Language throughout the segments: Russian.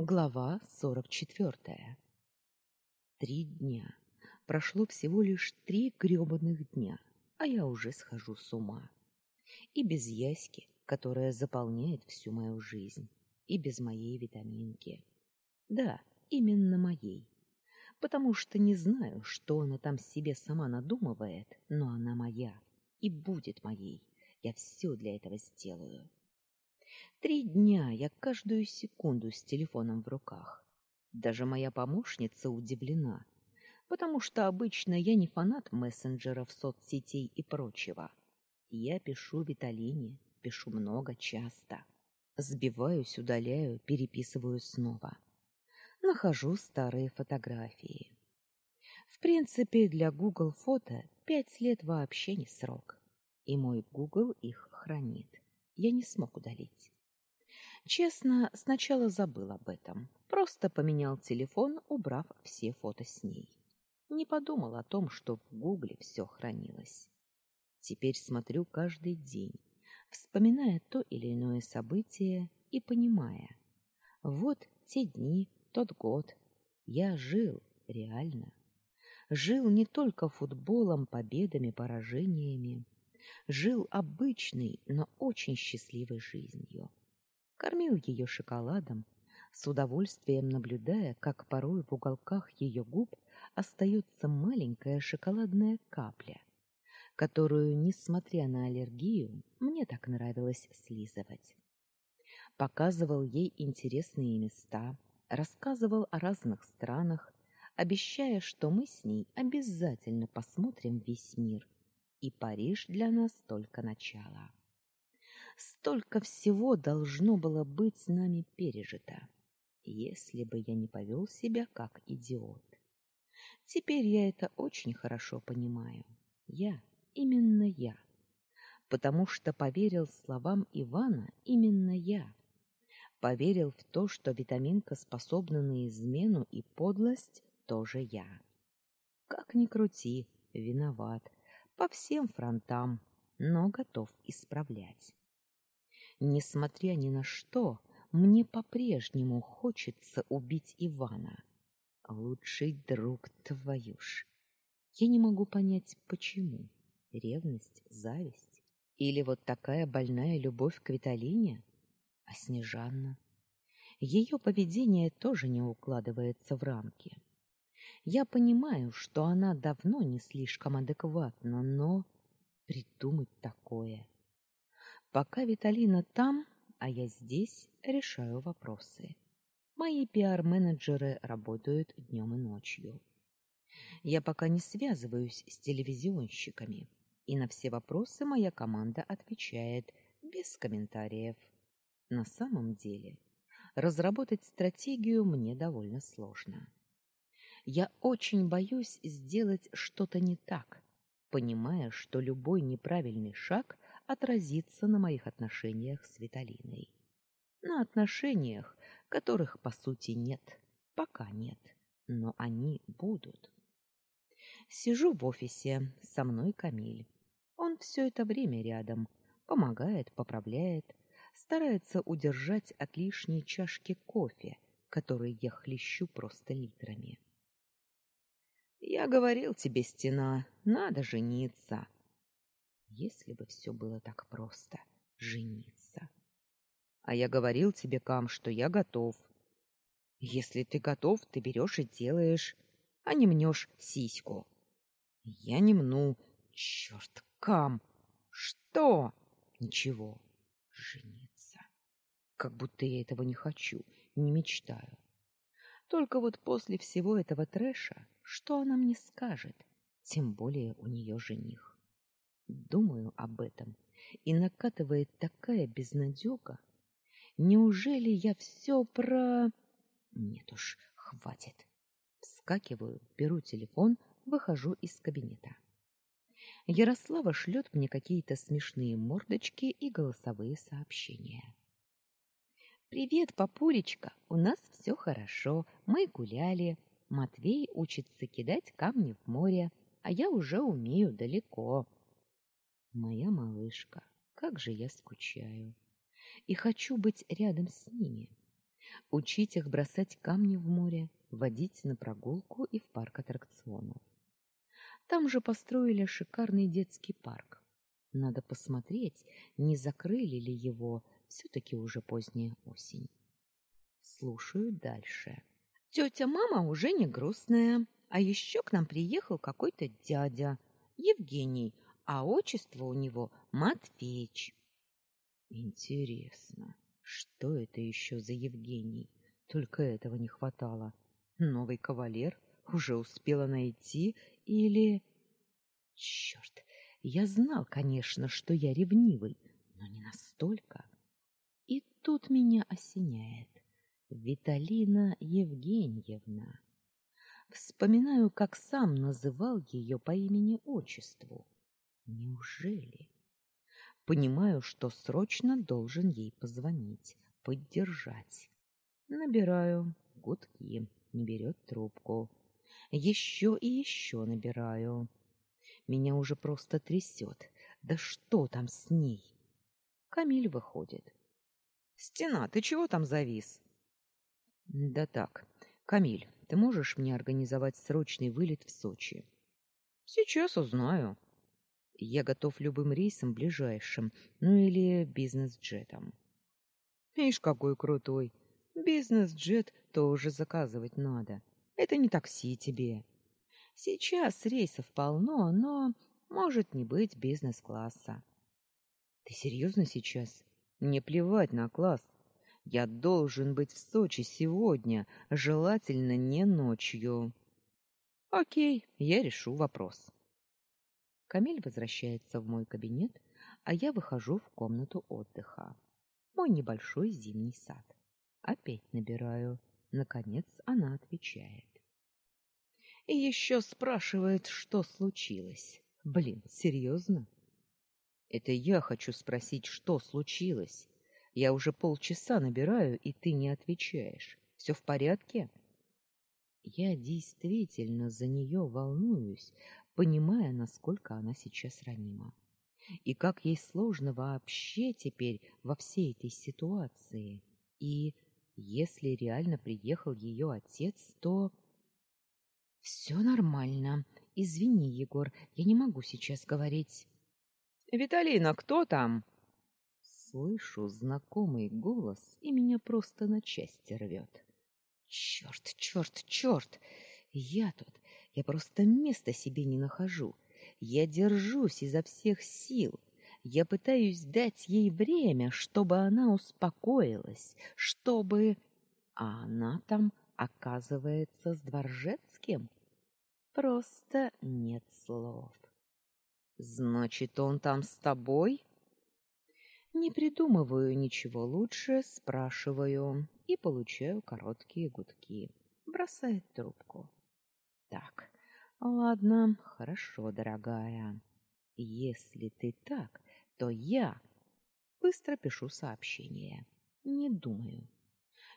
Глава сорок четвертая. Три дня. Прошло всего лишь три грёбаных дня, а я уже схожу с ума. И без Яськи, которая заполняет всю мою жизнь, и без моей витаминки. Да, именно моей. Потому что не знаю, что она там себе сама надумывает, но она моя и будет моей. Я все для этого сделаю. Три дня я каждую секунду с телефоном в руках. Даже моя помощница удивлена, потому что обычно я не фанат мессенджеров, соцсетей и прочего. Я пишу Виталине, пишу много, часто. Сбиваюсь, удаляю, переписываю снова. Нахожу старые фотографии. В принципе, для Google фото пять лет вообще не срок. И мой Google их хранит. Я не смог удалить. Честно, сначала забыл об этом. Просто поменял телефон, убрав все фото с ней. Не подумал о том, что в Гугле все хранилось. Теперь смотрю каждый день, вспоминая то или иное событие и понимая. Вот те дни, тот год. Я жил, реально. Жил не только футболом, победами, поражениями. Жил обычной, но очень счастливой жизнью кормил ее шоколадом, с удовольствием наблюдая, как порой в уголках ее губ остается маленькая шоколадная капля, которую, несмотря на аллергию, мне так нравилось слизывать. Показывал ей интересные места, рассказывал о разных странах, обещая, что мы с ней обязательно посмотрим весь мир, и Париж для нас только начало. Столько всего должно было быть с нами пережито, если бы я не повел себя как идиот. Теперь я это очень хорошо понимаю. Я, именно я. Потому что поверил словам Ивана именно я. Поверил в то, что витаминка способна на измену и подлость тоже я. Как ни крути, виноват по всем фронтам, но готов исправлять. Несмотря ни на что, мне по-прежнему хочется убить Ивана. Лучший друг твою ж. Я не могу понять, почему. Ревность, зависть? Или вот такая больная любовь к Виталине? А Снежанна? Ее поведение тоже не укладывается в рамки. Я понимаю, что она давно не слишком адекватна, но придумать такое... Пока Виталина там, а я здесь, решаю вопросы. Мои пиар-менеджеры работают днем и ночью. Я пока не связываюсь с телевизионщиками, и на все вопросы моя команда отвечает без комментариев. На самом деле, разработать стратегию мне довольно сложно. Я очень боюсь сделать что-то не так, понимая, что любой неправильный шаг отразится на моих отношениях с Виталиной. На отношениях, которых по сути нет, пока нет, но они будут. Сижу в офисе, со мной Камиль. Он все это время рядом, помогает, поправляет, старается удержать от лишней чашки кофе, который я хлещу просто литрами. Я говорил тебе, стена, надо жениться. Если бы все было так просто жениться. А я говорил тебе, Кам, что я готов. Если ты готов, ты берешь и делаешь, а не мнешь сиську. Я не мну. Черт, Кам. Что? Ничего. Жениться. Как будто я этого не хочу, не мечтаю. Только вот после всего этого трэша, что она мне скажет? Тем более у нее жених. Думаю об этом, и накатывает такая безнадега. Неужели я все про... Нет уж, хватит. Вскакиваю, беру телефон, выхожу из кабинета. Ярослава шлет мне какие-то смешные мордочки и голосовые сообщения. Привет, папулечка. У нас все хорошо. Мы гуляли. Матвей учится кидать камни в море, а я уже умею далеко. Моя малышка, как же я скучаю. И хочу быть рядом с ними. Учить их бросать камни в море, водить на прогулку и в парк аттракционов. Там же построили шикарный детский парк. Надо посмотреть, не закрыли ли его, все таки уже поздняя осень. Слушаю дальше. Тетя мама уже не грустная, а еще к нам приехал какой-то дядя, Евгений, а отчество у него Матвеич. Интересно, что это еще за Евгений? Только этого не хватало. Новый кавалер уже успела найти или Черт, я знал, конечно, что я ревнивый, но не настолько. И тут меня осеняет. Виталина Евгеньевна. Вспоминаю, как сам называл ее по имени-отчеству. Неужели? Понимаю, что срочно должен ей позвонить, поддержать. Набираю гудки, не берет трубку. Еще и еще набираю. Меня уже просто трясет. Да что там с ней? Камиль выходит. Стена, ты чего там завис? Да так. Камиль, ты можешь мне организовать срочный вылет в Сочи? Сейчас узнаю. Я готов любым рейсом ближайшим, ну или бизнес-джетом. Ишь, какой крутой. Бизнес-джет тоже заказывать надо. Это не такси тебе. Сейчас рейсов полно, но может не быть бизнес-класса. Ты серьезно сейчас? Мне плевать на класс. Я должен быть в Сочи сегодня, желательно не ночью. О'кей, я решу вопрос. Камиль возвращается в мой кабинет, а я выхожу в комнату отдыха. Мой небольшой зимний сад. Опять набираю. Наконец она отвечает. И еще спрашивает, что случилось. Блин, серьезно? Это я хочу спросить, что случилось. Я уже полчаса набираю, и ты не отвечаешь. Все в порядке? Я действительно за нее волнуюсь, понимая, насколько она сейчас ранима. И как ей сложно вообще теперь во всей этой ситуации. И если реально приехал ее отец, то все нормально. Извини, Егор, я не могу сейчас говорить. Виталина, кто там? Слышу знакомый голос, и меня просто на части рвет. Черт, черт, черт! Я тут, я просто места себе не нахожу. Я держусь изо всех сил. Я пытаюсь дать ей время, чтобы она успокоилась, чтобы... А она там, оказывается, с Дворжецким? Просто нет слов. Значит, он там с тобой? Не придумываю ничего лучше, спрашиваю и получаю короткие гудки. Бросает трубку. Так, ладно, хорошо, дорогая. Если ты так, то я быстро пишу сообщение. Не думаю.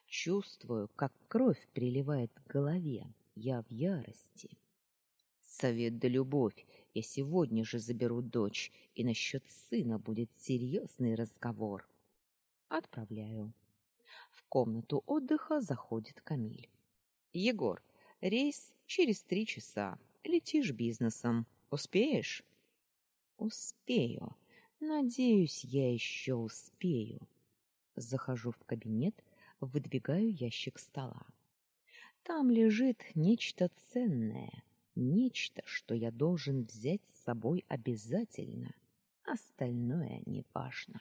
Чувствую, как кровь приливает к голове. Я в ярости. Совет да любовь я сегодня же заберу дочь, и насчет сына будет серьезный разговор. Отправляю. В комнату отдыха заходит Камиль. Егор, рейс через три часа. Летишь бизнесом. Успеешь? Успею. Надеюсь, я еще успею. Захожу в кабинет, выдвигаю ящик стола. Там лежит нечто ценное нечто, что я должен взять с собой обязательно. Остальное не важно.